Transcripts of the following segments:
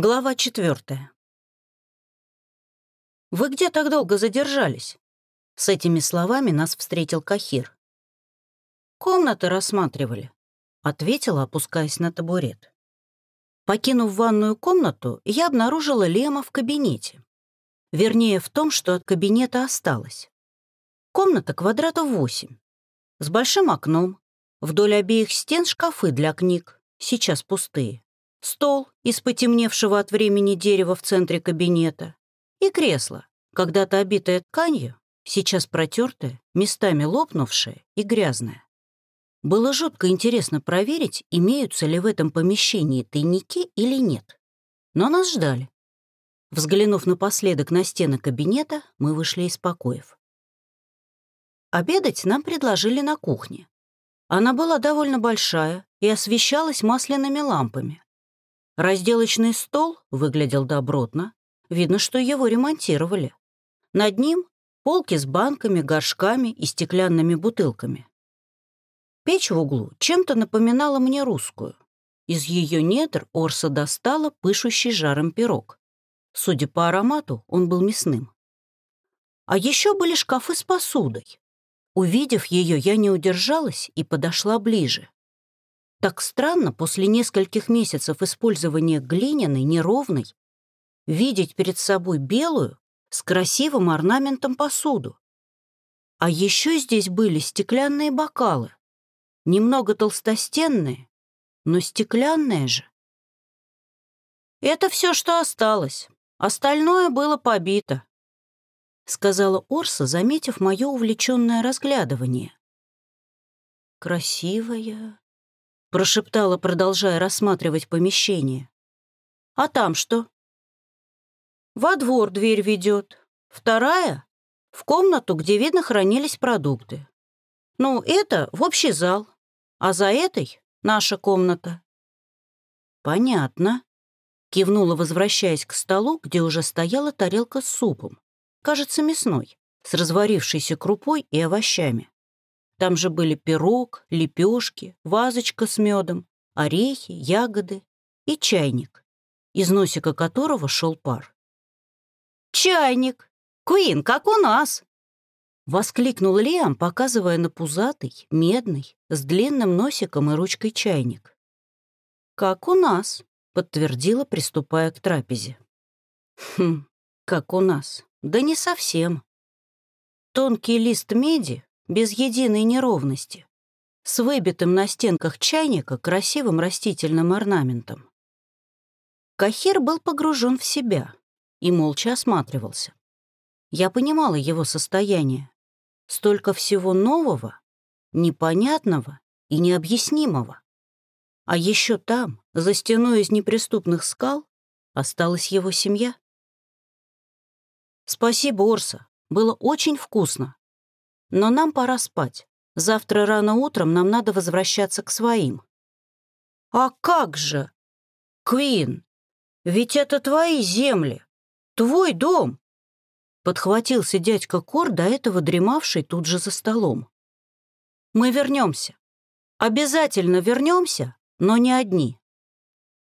Глава четвертая. «Вы где так долго задержались?» С этими словами нас встретил Кахир. «Комнаты рассматривали», — ответила, опускаясь на табурет. Покинув ванную комнату, я обнаружила Лема в кабинете. Вернее, в том, что от кабинета осталось. Комната квадратов восемь, с большим окном, вдоль обеих стен шкафы для книг, сейчас пустые стол из потемневшего от времени дерева в центре кабинета и кресло, когда-то обитое тканью, сейчас протертое, местами лопнувшее и грязное. Было жутко интересно проверить, имеются ли в этом помещении тайники или нет. Но нас ждали. Взглянув напоследок на стены кабинета, мы вышли из покоев. Обедать нам предложили на кухне. Она была довольно большая и освещалась масляными лампами. Разделочный стол выглядел добротно. Видно, что его ремонтировали. Над ним полки с банками, горшками и стеклянными бутылками. Печь в углу чем-то напоминала мне русскую. Из ее недр Орса достала пышущий жаром пирог. Судя по аромату, он был мясным. А еще были шкафы с посудой. Увидев ее, я не удержалась и подошла ближе. Так странно после нескольких месяцев использования глиняной, неровной, видеть перед собой белую с красивым орнаментом посуду. А еще здесь были стеклянные бокалы, немного толстостенные, но стеклянные же. «Это все, что осталось. Остальное было побито», — сказала Орса, заметив мое увлеченное разглядывание. «Красивая, прошептала, продолжая рассматривать помещение. «А там что?» «Во двор дверь ведет. Вторая — в комнату, где, видно, хранились продукты. Ну, это в общий зал, а за этой — наша комната». «Понятно», — кивнула, возвращаясь к столу, где уже стояла тарелка с супом, кажется, мясной, с разварившейся крупой и овощами. Там же были пирог, лепешки, вазочка с медом, орехи, ягоды и чайник, из носика которого шел пар. «Чайник! Куин, как у нас!» Воскликнул Лиам, показывая на пузатый, медный, с длинным носиком и ручкой чайник. «Как у нас», — подтвердила, приступая к трапезе. «Хм, как у нас. Да не совсем. Тонкий лист меди без единой неровности, с выбитым на стенках чайника красивым растительным орнаментом. Кахир был погружен в себя и молча осматривался. Я понимала его состояние. Столько всего нового, непонятного и необъяснимого. А еще там, за стеной из неприступных скал, осталась его семья. «Спасибо, Орса. Было очень вкусно», но нам пора спать. Завтра рано утром нам надо возвращаться к своим». «А как же? Квин, ведь это твои земли, твой дом!» Подхватился дядька Кор, до этого дремавший тут же за столом. «Мы вернемся. Обязательно вернемся, но не одни.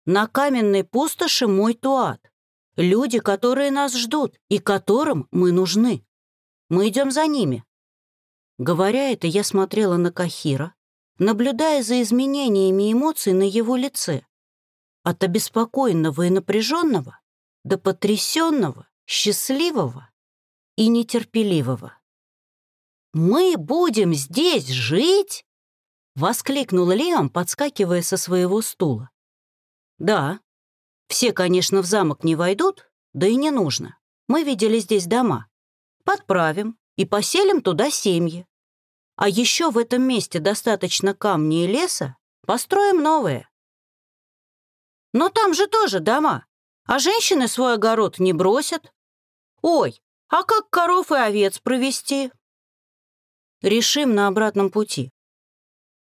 На каменной пустоши мой туат. Люди, которые нас ждут и которым мы нужны. Мы идем за ними. Говоря это, я смотрела на Кахира, наблюдая за изменениями эмоций на его лице. От обеспокоенного и напряженного до потрясенного, счастливого и нетерпеливого. «Мы будем здесь жить?» — воскликнул Лиам, подскакивая со своего стула. «Да, все, конечно, в замок не войдут, да и не нужно. Мы видели здесь дома. Подправим и поселим туда семьи. А еще в этом месте достаточно камней и леса, построим новые. Но там же тоже дома, а женщины свой огород не бросят. Ой, а как коров и овец провести? Решим на обратном пути.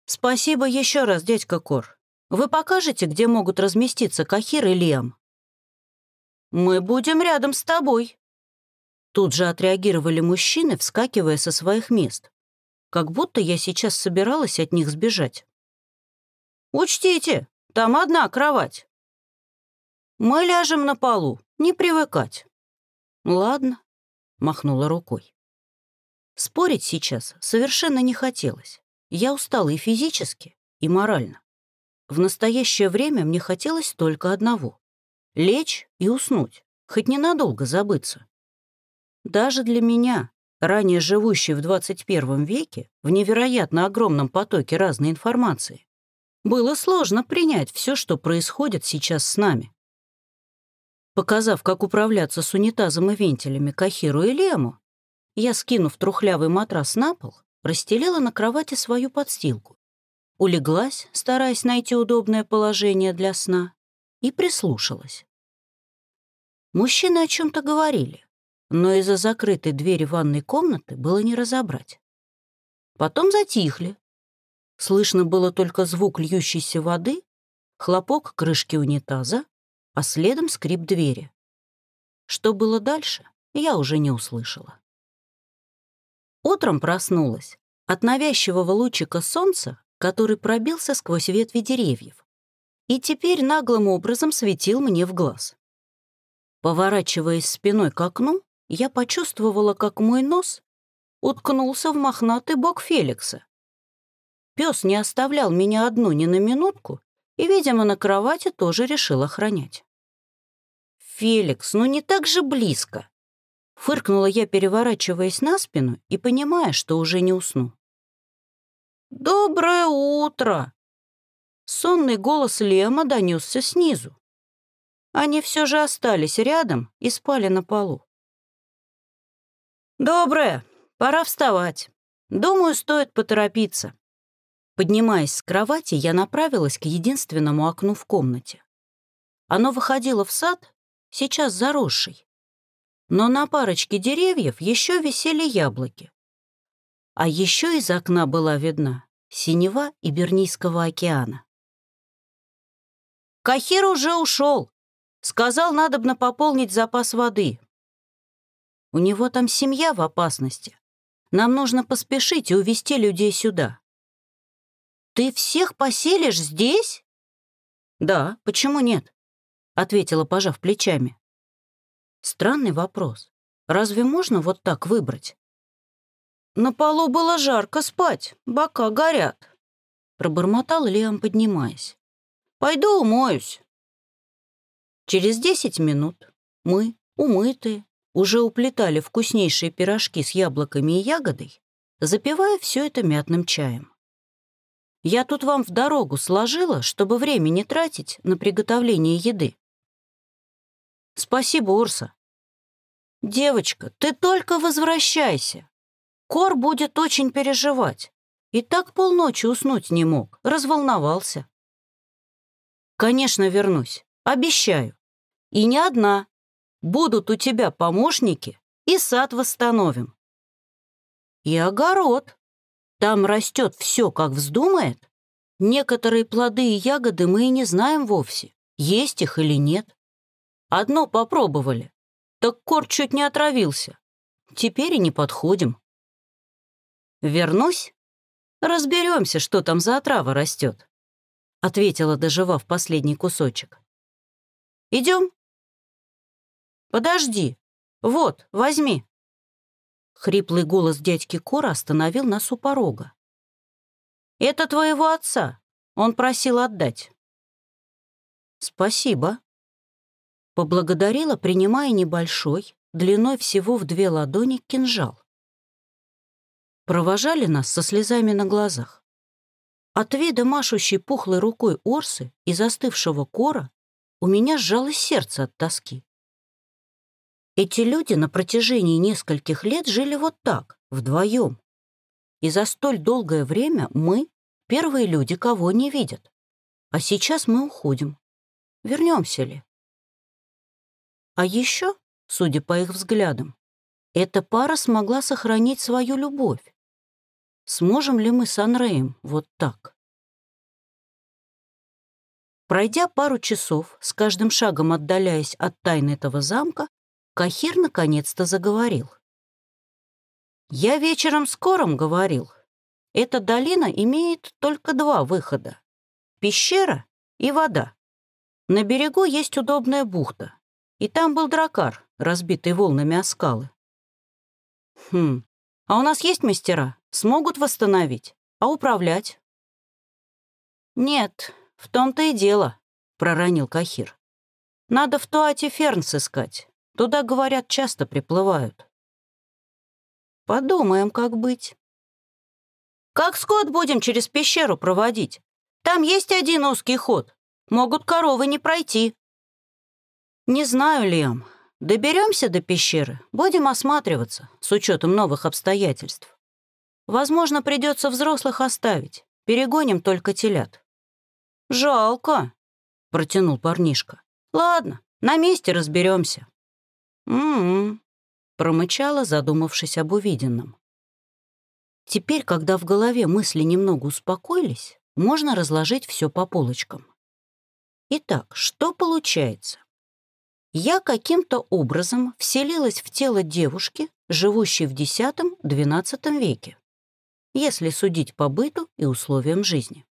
Спасибо еще раз, дядька Кор. Вы покажете, где могут разместиться Кахир и Лиам? Мы будем рядом с тобой. Тут же отреагировали мужчины, вскакивая со своих мест как будто я сейчас собиралась от них сбежать. «Учтите, там одна кровать». Мы ляжем на полу, не привыкать». «Ладно», — махнула рукой. Спорить сейчас совершенно не хотелось. Я устала и физически, и морально. В настоящее время мне хотелось только одного — лечь и уснуть, хоть ненадолго забыться. Даже для меня, ранее живущей в 21 веке, в невероятно огромном потоке разной информации, было сложно принять все, что происходит сейчас с нами. Показав, как управляться с унитазом и вентилями Кахиру и Лему, я, скинув трухлявый матрас на пол, расстелила на кровати свою подстилку, улеглась, стараясь найти удобное положение для сна, и прислушалась. Мужчины о чем-то говорили, но из-за закрытой двери ванной комнаты было не разобрать. Потом затихли, Слышно было только звук льющейся воды, хлопок крышки унитаза, а следом скрип двери. Что было дальше, я уже не услышала. Утром проснулась от навязчивого лучика солнца, который пробился сквозь ветви деревьев и теперь наглым образом светил мне в глаз. Поворачиваясь спиной к окну, я почувствовала, как мой нос уткнулся в мохнатый бок Феликса, Пес не оставлял меня одну ни на минутку и, видимо, на кровати тоже решил охранять. «Феликс, ну не так же близко!» Фыркнула я, переворачиваясь на спину и понимая, что уже не усну. «Доброе утро!» Сонный голос Лема донесся снизу. Они все же остались рядом и спали на полу. «Доброе! Пора вставать. Думаю, стоит поторопиться. Поднимаясь с кровати, я направилась к единственному окну в комнате. Оно выходило в сад, сейчас заросший. Но на парочке деревьев еще висели яблоки. А еще из окна была видна синева Ибернийского океана. Кахир уже ушел. Сказал, надобно пополнить запас воды. У него там семья в опасности. Нам нужно поспешить и увести людей сюда. «Ты всех поселишь здесь?» «Да, почему нет?» — ответила, пожав плечами. Странный вопрос. Разве можно вот так выбрать? «На полу было жарко спать, бока горят», — пробормотал Лиам, поднимаясь. «Пойду умоюсь». Через десять минут мы, умытые, уже уплетали вкуснейшие пирожки с яблоками и ягодой, запивая все это мятным чаем. Я тут вам в дорогу сложила, чтобы время не тратить на приготовление еды. Спасибо, Урса. Девочка, ты только возвращайся. Кор будет очень переживать. И так полночи уснуть не мог, разволновался. Конечно, вернусь, обещаю. И не одна. Будут у тебя помощники, и сад восстановим. И огород, там растет все, как вздумает. Некоторые плоды и ягоды мы и не знаем вовсе, есть их или нет. Одно попробовали, так кор чуть не отравился. Теперь и не подходим. Вернусь, разберемся, что там за отрава растет, ответила, доживав последний кусочек. Идем? Подожди. Вот, возьми. Хриплый голос дядьки Кора остановил нас у порога. «Это твоего отца. Он просил отдать». «Спасибо». Поблагодарила, принимая небольшой, длиной всего в две ладони, кинжал. Провожали нас со слезами на глазах. От вида машущей пухлой рукой Орсы и застывшего Кора у меня сжалось сердце от тоски. Эти люди на протяжении нескольких лет жили вот так, вдвоем. И за столь долгое время мы — первые люди, кого не видят. А сейчас мы уходим. Вернемся ли? А еще, судя по их взглядам, эта пара смогла сохранить свою любовь. Сможем ли мы с Анреем вот так? Пройдя пару часов, с каждым шагом отдаляясь от тайны этого замка, Кахир наконец-то заговорил. «Я вечером скором говорил. Эта долина имеет только два выхода — пещера и вода. На берегу есть удобная бухта, и там был дракар, разбитый волнами о скалы. Хм, а у нас есть мастера? Смогут восстановить? А управлять? Нет, в том-то и дело, проронил Кахир. Надо в Туате Фернс искать. Туда, говорят, часто приплывают. Подумаем, как быть. Как скот будем через пещеру проводить? Там есть один узкий ход. Могут коровы не пройти. Не знаю, Лем. Доберемся до пещеры, будем осматриваться, с учетом новых обстоятельств. Возможно, придется взрослых оставить. Перегоним только телят. Жалко, протянул парнишка. Ладно, на месте разберемся. М-м, промычала, задумавшись об увиденном. Теперь, когда в голове мысли немного успокоились, можно разложить все по полочкам. Итак, что получается? Я каким-то образом вселилась в тело девушки, живущей в X-XII веке, если судить по быту и условиям жизни.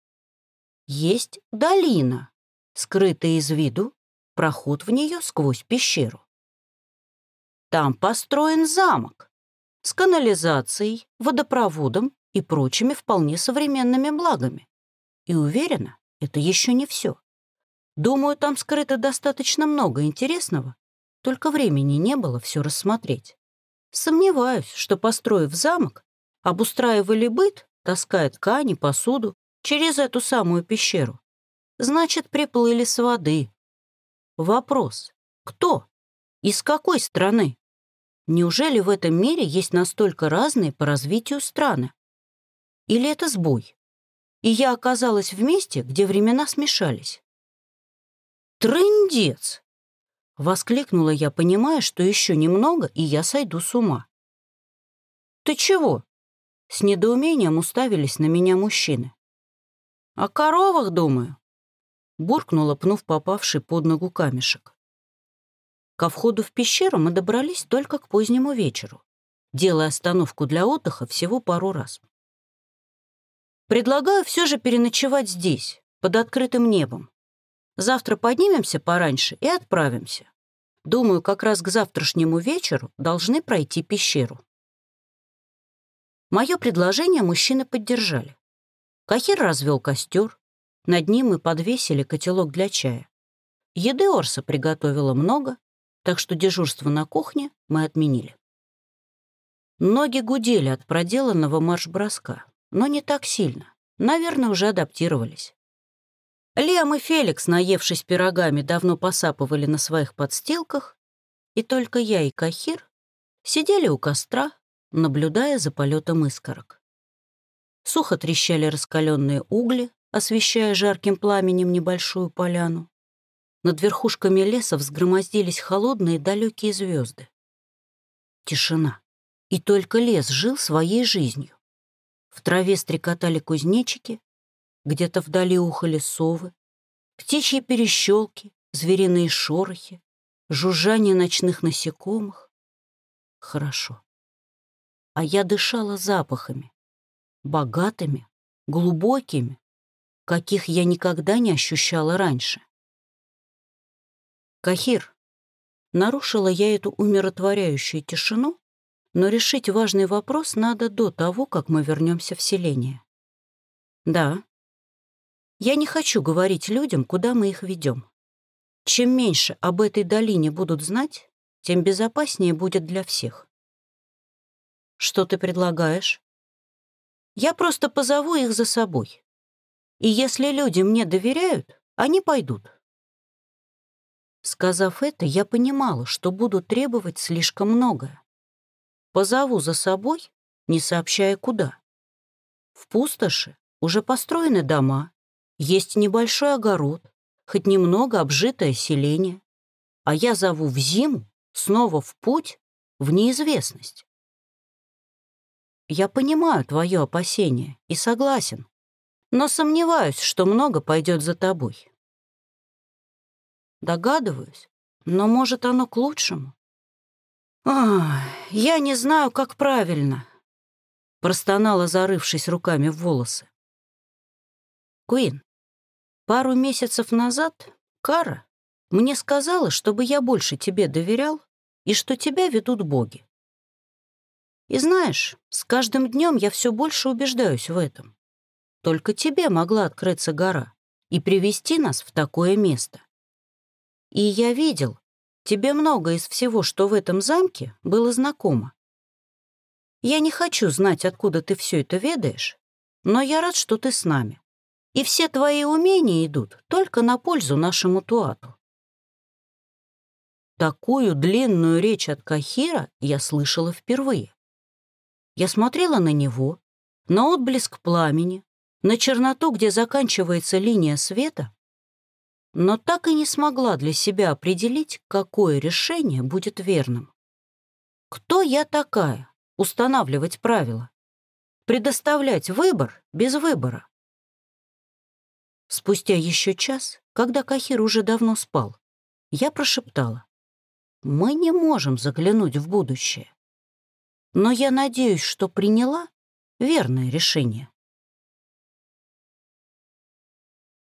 Есть долина, скрытая из виду проход в нее сквозь пещеру. Там построен замок с канализацией, водопроводом и прочими вполне современными благами. И уверена, это еще не все. Думаю, там скрыто достаточно много интересного, только времени не было все рассмотреть. Сомневаюсь, что, построив замок, обустраивали быт, таская ткани, посуду через эту самую пещеру. Значит, приплыли с воды, Вопрос. Кто? Из какой страны? Неужели в этом мире есть настолько разные по развитию страны? Или это сбой? И я оказалась в месте, где времена смешались. «Трындец!» — воскликнула я, понимая, что еще немного, и я сойду с ума. «Ты чего?» — с недоумением уставились на меня мужчины. «О коровах, думаю», буркнула, пнув попавший под ногу камешек. Ко входу в пещеру мы добрались только к позднему вечеру, делая остановку для отдыха всего пару раз. Предлагаю все же переночевать здесь, под открытым небом. Завтра поднимемся пораньше и отправимся. Думаю, как раз к завтрашнему вечеру должны пройти пещеру. Мое предложение мужчины поддержали. Кахир развел костер, над ним мы подвесили котелок для чая. Еды Орса приготовила много, так что дежурство на кухне мы отменили. Ноги гудели от проделанного марш-броска, но не так сильно. Наверное, уже адаптировались. Лем и Феликс, наевшись пирогами, давно посапывали на своих подстилках, и только я и Кахир сидели у костра, наблюдая за полетом искорок. Сухо трещали раскаленные угли, освещая жарким пламенем небольшую поляну. Над верхушками леса взгромоздились холодные далекие звезды. Тишина. И только лес жил своей жизнью. В траве стрекотали кузнечики, где-то вдали ухали совы, птичьи перещелки, звериные шорохи, жужжание ночных насекомых. Хорошо. А я дышала запахами, богатыми, глубокими, каких я никогда не ощущала раньше. «Кахир», нарушила я эту умиротворяющую тишину, но решить важный вопрос надо до того, как мы вернемся в селение. «Да. Я не хочу говорить людям, куда мы их ведем. Чем меньше об этой долине будут знать, тем безопаснее будет для всех». «Что ты предлагаешь?» «Я просто позову их за собой. И если люди мне доверяют, они пойдут. Сказав это, я понимала, что буду требовать слишком многое. Позову за собой, не сообщая куда. В пустоши уже построены дома, есть небольшой огород, хоть немного обжитое селение, а я зову в зиму, снова в путь, в неизвестность. Я понимаю твое опасение и согласен но сомневаюсь, что много пойдет за тобой. Догадываюсь, но, может, оно к лучшему. «Ах, я не знаю, как правильно», — простонала, зарывшись руками в волосы. «Куин, пару месяцев назад Кара мне сказала, чтобы я больше тебе доверял и что тебя ведут боги. И знаешь, с каждым днем я все больше убеждаюсь в этом. Только тебе могла открыться гора и привести нас в такое место. И я видел, тебе много из всего, что в этом замке, было знакомо. Я не хочу знать, откуда ты все это ведаешь, но я рад, что ты с нами. И все твои умения идут только на пользу нашему Туату. Такую длинную речь от Кахира я слышала впервые. Я смотрела на него, на отблеск пламени, на черноту, где заканчивается линия света, но так и не смогла для себя определить, какое решение будет верным. Кто я такая? Устанавливать правила. Предоставлять выбор без выбора. Спустя еще час, когда Кахир уже давно спал, я прошептала. Мы не можем заглянуть в будущее. Но я надеюсь, что приняла верное решение.